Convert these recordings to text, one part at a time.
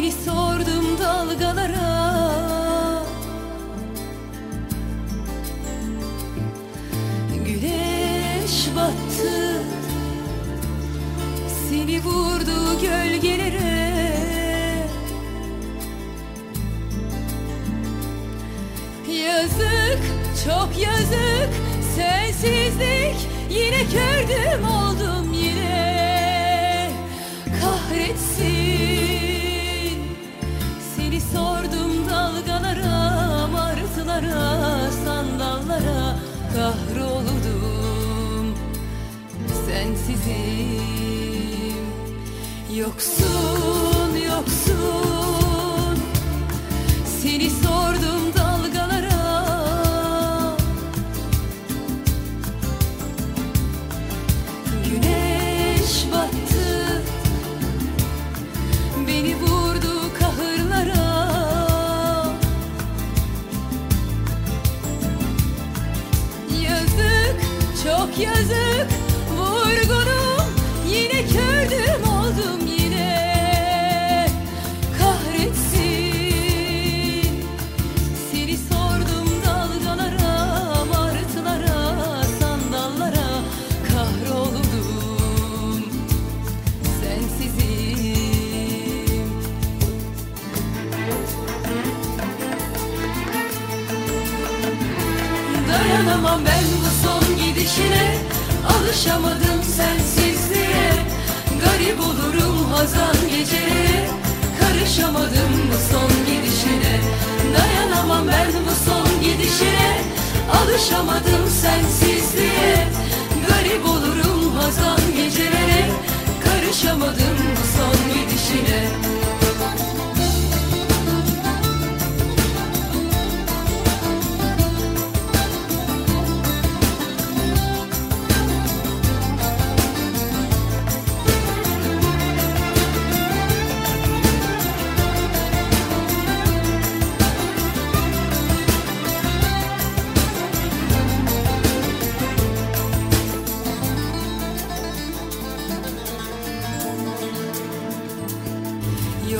Seni sordum dalgalara. Güneş battı. Seni vurdu gölgelere. Yazık, çok yazık. Sensizlik yine kördüm oldum yine. Yoksun, yoksun. Seni sordum dalgalara. Güneş battı. Beni vurdu kahırlara. Yazık, çok yazık. Vurgunum yine kördüm oldum Dayanamam ben bu son gidişine. Alışamadım sensizliğe. Garip olurum hazan gecelere Karışamadım bu son gidişine. Dayanamam ben bu son gidişine. Alışamadım sensizliğe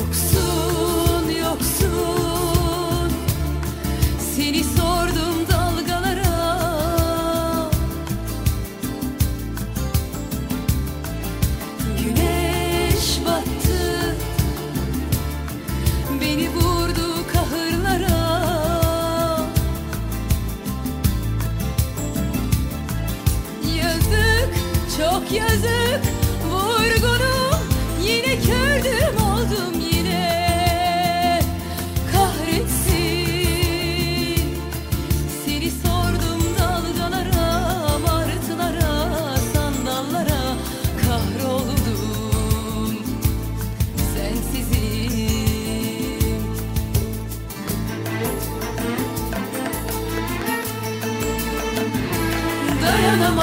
Yoksun, yoksun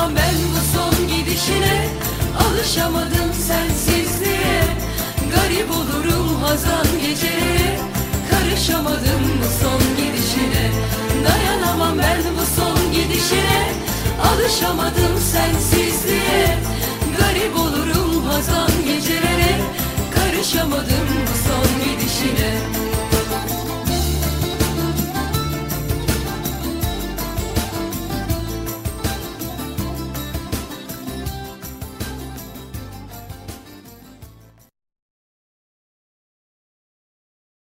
Dayanamam ben bu son gidişine Alışamadım sensizliğe. Garip olurum hazan gecelere Karışamadım bu son gidişine. Dayanamam ben bu son gidişine. Alışamadım sensizliğe. Garip olurum hazan gecelere Karışamadım